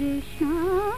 Krishna